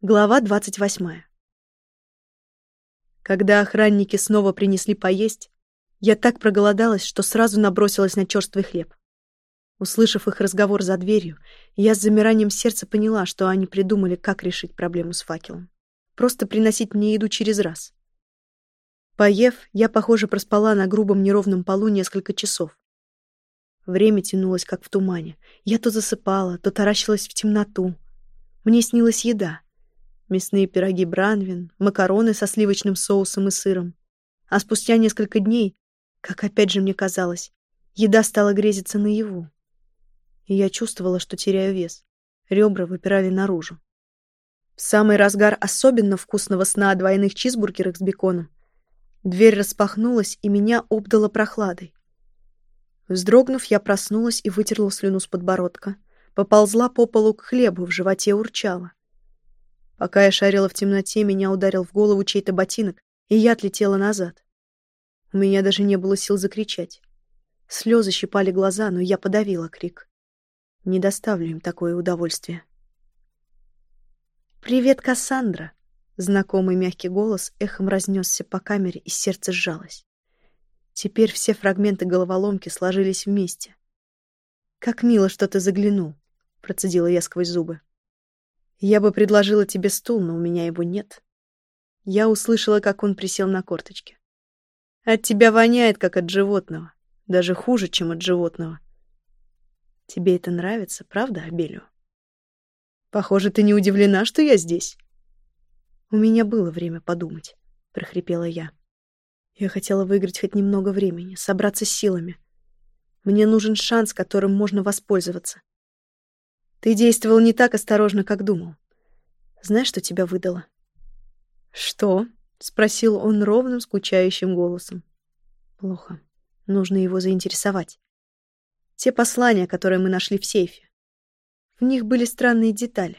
Глава двадцать восьмая. Когда охранники снова принесли поесть, я так проголодалась, что сразу набросилась на черствый хлеб. Услышав их разговор за дверью, я с замиранием сердца поняла, что они придумали, как решить проблему с факелом. Просто приносить мне еду через раз. Поев, я, похоже, проспала на грубом неровном полу несколько часов. Время тянулось, как в тумане. Я то засыпала, то таращилась в темноту. Мне снилась еда — мясные пироги Бранвин, макароны со сливочным соусом и сыром. А спустя несколько дней, как опять же мне казалось, еда стала грезиться наяву. И я чувствовала, что теряю вес. Ребра выпирали наружу. В самый разгар особенно вкусного сна о двойных чизбургерах с беконом дверь распахнулась, и меня обдало прохладой. Вздрогнув, я проснулась и вытерла слюну с подбородка. Поползла по полу к хлебу, в животе урчала. Пока я шарила в темноте, меня ударил в голову чей-то ботинок, и я отлетела назад. У меня даже не было сил закричать. Слезы щипали глаза, но я подавила крик. Не доставлю им такое удовольствие. «Привет, Кассандра!» Знакомый мягкий голос эхом разнесся по камере, и сердце сжалось. Теперь все фрагменты головоломки сложились вместе. «Как мило, что ты заглянул», — процедила я сквозь зубы. Я бы предложила тебе стул, но у меня его нет. Я услышала, как он присел на корточки. От тебя воняет, как от животного. Даже хуже, чем от животного. Тебе это нравится, правда, Абелио? Похоже, ты не удивлена, что я здесь. У меня было время подумать, прохрипела я. Я хотела выиграть хоть немного времени, собраться силами. Мне нужен шанс, которым можно воспользоваться. Ты действовал не так осторожно, как думал. Знаешь, что тебя выдало? Что? спросил он ровным, скучающим голосом. Плохо. Нужно его заинтересовать. Те послания, которые мы нашли в сейфе. В них были странные детали.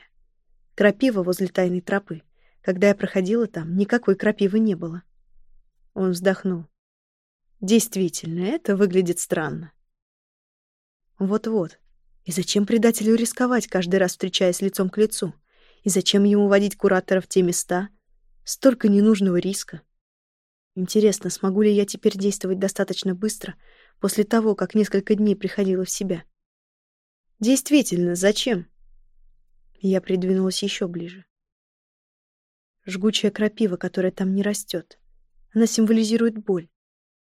Крапива возле тайной тропы. Когда я проходила там, никакой крапивы не было. Он вздохнул. Действительно, это выглядит странно. Вот-вот. И зачем предателю рисковать, каждый раз встречаясь лицом к лицу? И зачем ему водить куратора в те места? Столько ненужного риска. Интересно, смогу ли я теперь действовать достаточно быстро после того, как несколько дней приходила в себя? Действительно, зачем? Я придвинулась еще ближе. Жгучая крапива, которая там не растет. Она символизирует боль.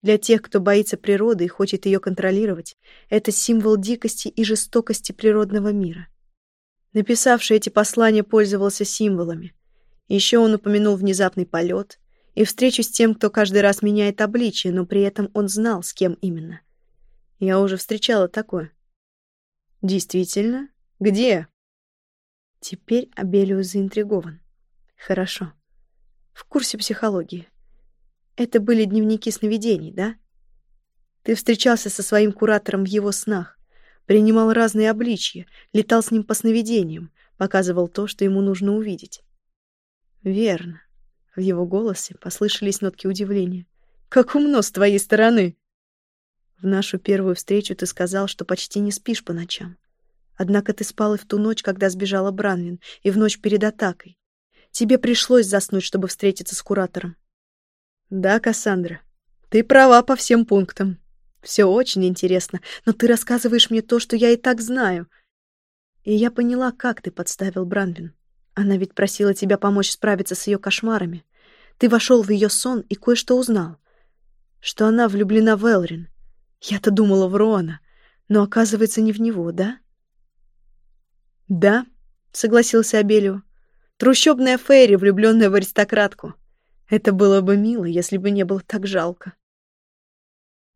Для тех, кто боится природы и хочет ее контролировать, это символ дикости и жестокости природного мира. Написавший эти послания пользовался символами. Еще он упомянул внезапный полет и встречу с тем, кто каждый раз меняет обличие, но при этом он знал, с кем именно. Я уже встречала такое. Действительно? Где? Теперь Абелиус заинтригован. Хорошо. В курсе психологии. Это были дневники сновидений, да? Ты встречался со своим куратором в его снах, принимал разные обличья, летал с ним по сновидениям, показывал то, что ему нужно увидеть. Верно. В его голосе послышались нотки удивления. Как умно с твоей стороны. В нашу первую встречу ты сказал, что почти не спишь по ночам. Однако ты спал и в ту ночь, когда сбежала Бранвин, и в ночь перед атакой. Тебе пришлось заснуть, чтобы встретиться с куратором. Да, Кассандра, ты права по всем пунктам. Все очень интересно, но ты рассказываешь мне то, что я и так знаю. И я поняла, как ты подставил Бранвин. Она ведь просила тебя помочь справиться с ее кошмарами. Ты вошел в ее сон и кое-что узнал. Что она влюблена в Элрин. Я-то думала в Роана, но оказывается не в него, да? Да, согласился Абелио. Трущобная Фейри, влюбленная в аристократку. Это было бы мило, если бы не было так жалко.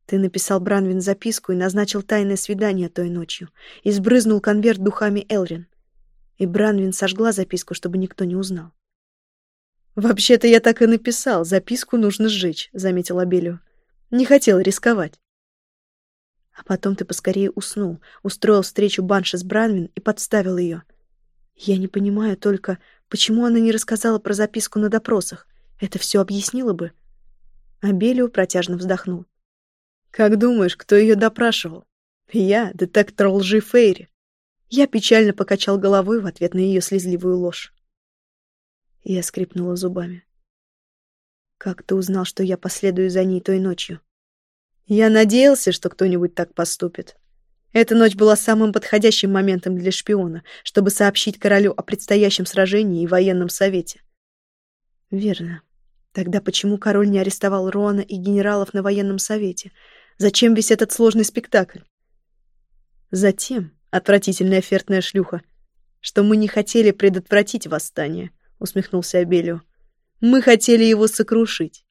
Ты написал Бранвин записку и назначил тайное свидание той ночью, и сбрызнул конверт духами Элрин. И Бранвин сожгла записку, чтобы никто не узнал. «Вообще-то я так и написал, записку нужно сжечь», — заметил Абелио. «Не хотел рисковать». А потом ты поскорее уснул, устроил встречу Банши с Бранвин и подставил ее. Я не понимаю только, почему она не рассказала про записку на допросах. Это все объяснило бы. Абелио протяжно вздохнул. Как думаешь, кто ее допрашивал? Я, детектор лжи Фейри. Я печально покачал головой в ответ на ее слезливую ложь. Я скрипнула зубами. «Как ты узнал, что я последую за ней той ночью?» «Я надеялся, что кто-нибудь так поступит. Эта ночь была самым подходящим моментом для шпиона, чтобы сообщить королю о предстоящем сражении и военном совете». «Верно. Тогда почему король не арестовал Роана и генералов на военном совете? Зачем весь этот сложный спектакль?» «Затем, отвратительная офертная шлюха, что мы не хотели предотвратить восстание», — усмехнулся Абелио. «Мы хотели его сокрушить.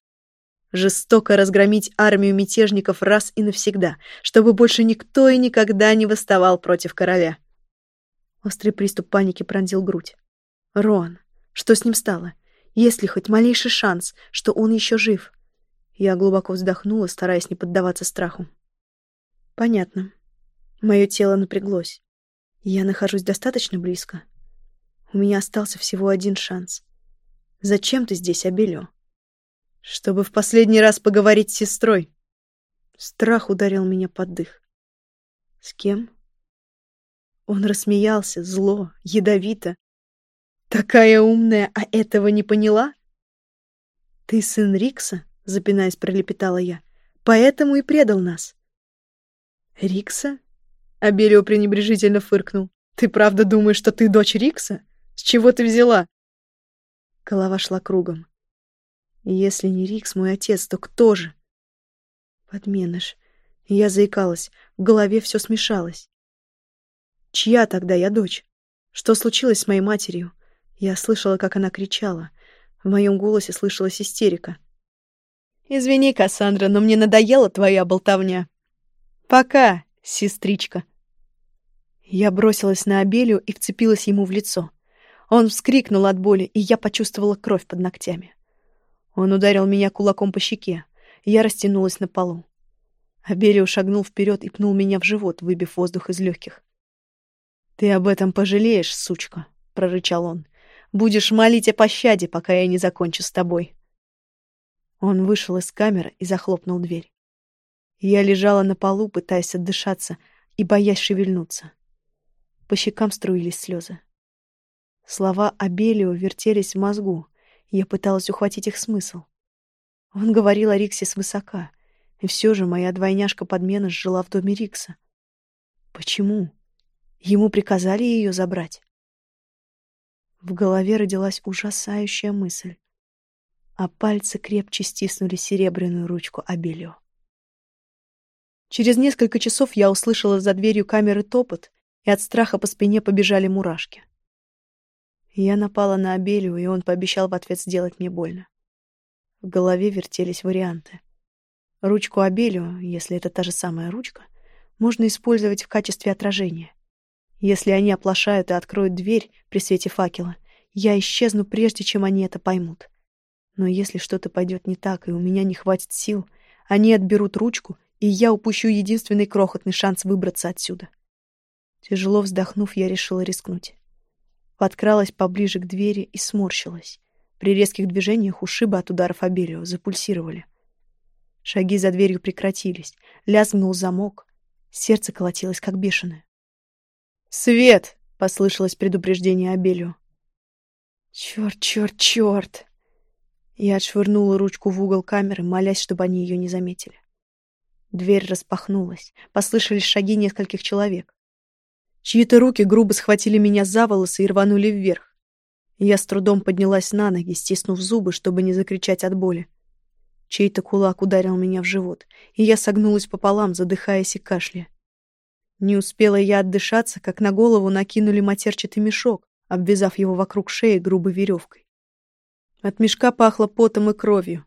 Жестоко разгромить армию мятежников раз и навсегда, чтобы больше никто и никогда не восставал против короля». Острый приступ паники пронзил грудь. «Рон, что с ним стало? Есть ли хоть малейший шанс, что он еще жив?» Я глубоко вздохнула, стараясь не поддаваться страху. «Понятно. Мое тело напряглось. Я нахожусь достаточно близко. У меня остался всего один шанс. Зачем ты здесь, Абелио? Чтобы в последний раз поговорить с сестрой. Страх ударил меня под дых. С кем? Он рассмеялся, зло, ядовито. Такая умная, а этого не поняла? Ты сын Рикса, запинаясь, пролепетала я. Поэтому и предал нас. Рикса? Абелио пренебрежительно фыркнул. «Ты правда думаешь, что ты дочь Рикса? С чего ты взяла?» Голова шла кругом. «Если не Рикс, мой отец, то кто же?» «Подменыш». Я заикалась, в голове все смешалось. «Чья тогда я дочь? Что случилось с моей матерью?» Я слышала, как она кричала. В моем голосе слышалась истерика. «Извини, Кассандра, но мне надоела твоя болтовня. Пока, сестричка». Я бросилась на Абелию и вцепилась ему в лицо. Он вскрикнул от боли, и я почувствовала кровь под ногтями. Он ударил меня кулаком по щеке. Я растянулась на полу. Абелио шагнул вперед и пнул меня в живот, выбив воздух из легких. «Ты об этом пожалеешь, сучка», — прорычал он. «Будешь молить о пощаде, пока я не закончу с тобой». Он вышел из камеры и захлопнул дверь. Я лежала на полу, пытаясь отдышаться и боясь шевельнуться. По щекам струились слезы. Слова Абелио вертелись в мозгу, я пыталась ухватить их смысл. Он говорил о Риксе свысока, и все же моя двойняшка-подмена жила в доме Рикса. Почему? Ему приказали ее забрать? В голове родилась ужасающая мысль, а пальцы крепче стиснули серебряную ручку Абелио. Через несколько часов я услышала за дверью камеры топот и от страха по спине побежали мурашки. Я напала на Абелию, и он пообещал в ответ сделать мне больно. В голове вертелись варианты. Ручку Абелию, если это та же самая ручка, можно использовать в качестве отражения. Если они оплошают и откроют дверь при свете факела, я исчезну прежде, чем они это поймут. Но если что-то пойдет не так, и у меня не хватит сил, они отберут ручку, и я упущу единственный крохотный шанс выбраться отсюда. Тяжело вздохнув, я решила рискнуть. Подкралась поближе к двери и сморщилась. При резких движениях ушибы от ударов Абелио запульсировали. Шаги за дверью прекратились. Лязгнул замок. Сердце колотилось, как бешеное. «Свет!» — послышалось предупреждение Абелио. «Черт, черт, черт!» Я отшвырнула ручку в угол камеры, молясь, чтобы они ее не заметили. Дверь распахнулась. Послышались шаги нескольких человек. Чьи-то руки грубо схватили меня за волосы и рванули вверх. Я с трудом поднялась на ноги, стиснув зубы, чтобы не закричать от боли. Чей-то кулак ударил меня в живот, и я согнулась пополам, задыхаясь и кашляя. Не успела я отдышаться, как на голову накинули матерчатый мешок, обвязав его вокруг шеи грубой веревкой. От мешка пахло потом и кровью.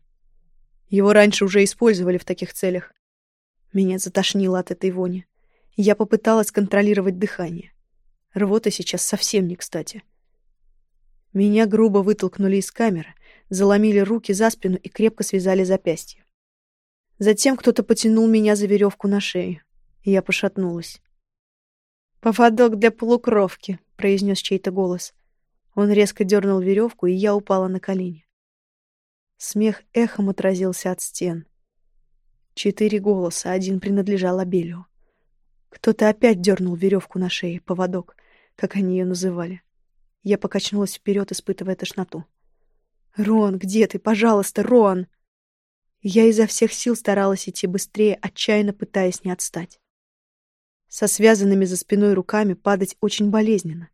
Его раньше уже использовали в таких целях. Меня затошнило от этой вони. Я попыталась контролировать дыхание. Рвота сейчас совсем не кстати. Меня грубо вытолкнули из камеры, заломили руки за спину и крепко связали запястья. Затем кто-то потянул меня за веревку на шею. Я пошатнулась. «Поводок для полукровки», — произнес чей-то голос. Он резко дернул веревку, и я упала на колени. Смех эхом отразился от стен. Четыре голоса, один принадлежал Абелю. Кто-то опять дернул веревку на шее, поводок, как они ее называли. Я покачнулась вперед, испытывая тошноту. «Рон, где ты? Пожалуйста, Рон!» Я изо всех сил старалась идти быстрее, отчаянно пытаясь не отстать. Со связанными за спиной руками падать очень болезненно.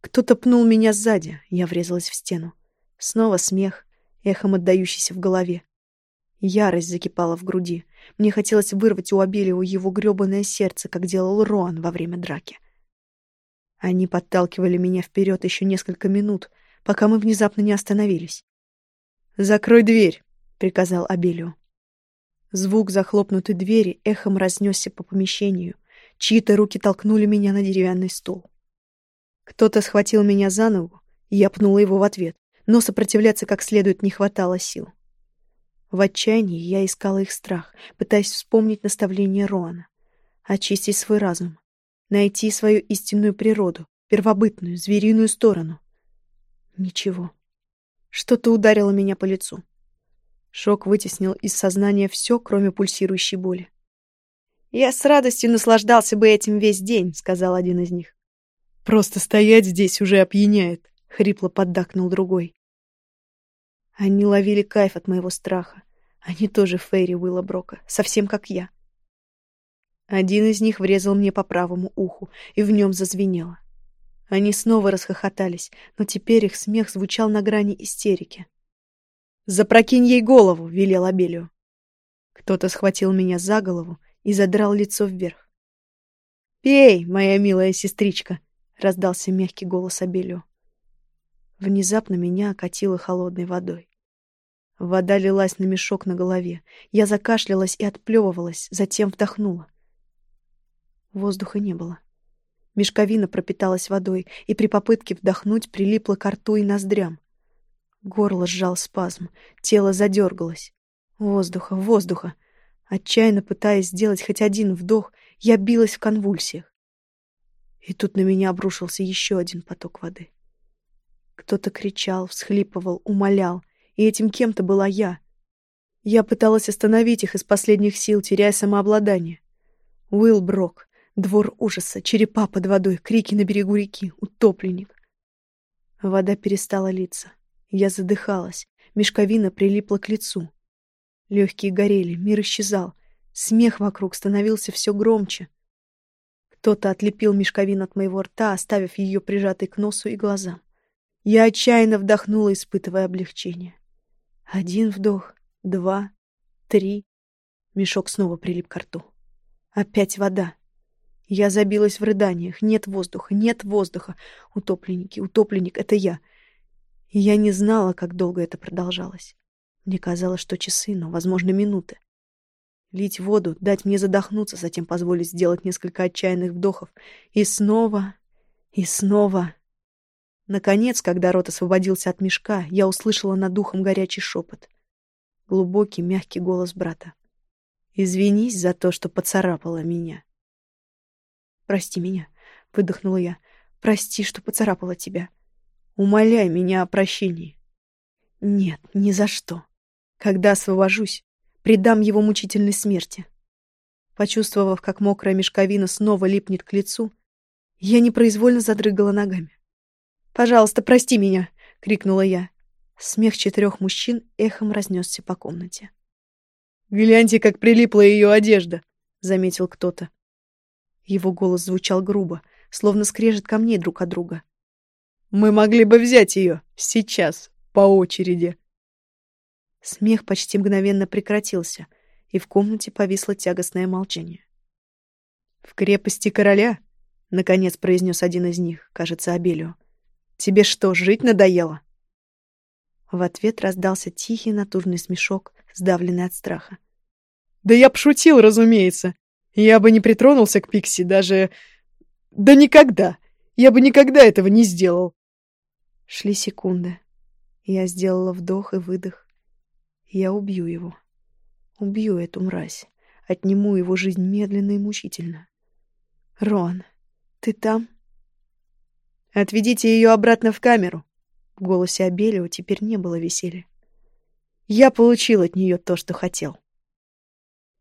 Кто-то пнул меня сзади, я врезалась в стену. Снова смех, эхом отдающийся в голове. Ярость закипала в груди. Мне хотелось вырвать у Абелио его грёбаное сердце, как делал Роан во время драки. Они подталкивали меня вперед еще несколько минут, пока мы внезапно не остановились. «Закрой дверь!» — приказал Абелио. Звук захлопнутой двери эхом разнесся по помещению. Чьи-то руки толкнули меня на деревянный стол. Кто-то схватил меня за ногу, и я пнула его в ответ, но сопротивляться как следует не хватало сил. В отчаянии я искала их страх, пытаясь вспомнить наставление Роана. Очистить свой разум. Найти свою истинную природу, первобытную, звериную сторону. Ничего. Что-то ударило меня по лицу. Шок вытеснил из сознания все, кроме пульсирующей боли. «Я с радостью наслаждался бы этим весь день», — сказал один из них. «Просто стоять здесь уже опьяняет», — хрипло поддакнул другой. Они ловили кайф от моего страха. Они тоже Фейри Уиллоброка, совсем как я. Один из них врезал мне по правому уху, и в нем зазвенело. Они снова расхохотались, но теперь их смех звучал на грани истерики. «Запрокинь ей голову!» — велел Абелио. Кто-то схватил меня за голову и задрал лицо вверх. «Пей, моя милая сестричка!» — раздался мягкий голос Абелио. Внезапно меня окатило холодной водой. Вода лилась на мешок на голове. Я закашлялась и отплевывалась, затем вдохнула. Воздуха не было. Мешковина пропиталась водой, и при попытке вдохнуть прилипла к рту и ноздрям. Горло сжал спазм, тело задергалось. Воздуха, воздуха. Отчаянно пытаясь сделать хоть один вдох, я билась в конвульсиях. И тут на меня обрушился еще один поток воды. Кто-то кричал, всхлипывал, умолял, и этим кем-то была я. Я пыталась остановить их из последних сил, теряя самообладание. Уилл Брок, двор ужаса, черепа под водой, крики на берегу реки, утопленник. Вода перестала литься. Я задыхалась, мешковина прилипла к лицу. Легкие горели, мир исчезал. Смех вокруг становился все громче. Кто-то отлепил мешковину от моего рта, оставив ее прижатой к носу и глазам. Я отчаянно вдохнула, испытывая облегчение. Один вдох, два, три. Мешок снова прилип к рту. Опять вода. Я забилась в рыданиях. Нет воздуха, нет воздуха. Утопленники, утопленник — это я. И я не знала, как долго это продолжалось. Мне казалось, что часы, но, возможно, минуты. Лить воду, дать мне задохнуться, затем позволить сделать несколько отчаянных вдохов. И снова, и снова. Наконец, когда рот освободился от мешка, я услышала над духом горячий шепот. Глубокий, мягкий голос брата. «Извинись за то, что поцарапала меня». «Прости меня», — выдохнула я. «Прости, что поцарапала тебя. Умоляй меня о прощении». «Нет, ни за что. Когда освобожусь, предам его мучительной смерти». Почувствовав, как мокрая мешковина снова липнет к лицу, я непроизвольно задрыгала ногами. «Пожалуйста, прости меня!» — крикнула я. Смех четырех мужчин эхом разнесся по комнате. «Гляньте, как прилипла ее одежда!» — заметил кто-то. Его голос звучал грубо, словно скрежет камней друг от друга. «Мы могли бы взять ее сейчас, по очереди!» Смех почти мгновенно прекратился, и в комнате повисло тягостное молчание. «В крепости короля», — наконец произнес один из них, кажется, Абелио, — Тебе что, жить надоело?» В ответ раздался тихий натужный смешок, сдавленный от страха. «Да я пошутил, разумеется. Я бы не притронулся к Пикси даже... Да никогда. Я бы никогда этого не сделал». Шли секунды. Я сделала вдох и выдох. Я убью его. Убью эту мразь. Отниму его жизнь медленно и мучительно. «Рон, ты там?» Отведите ее обратно в камеру. В голосе Абелио теперь не было веселья. Я получил от нее то, что хотел.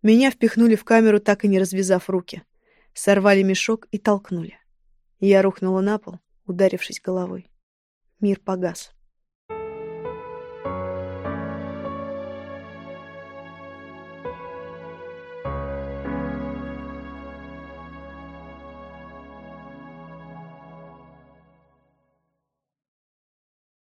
Меня впихнули в камеру, так и не развязав руки. Сорвали мешок и толкнули. Я рухнула на пол, ударившись головой. Мир погас.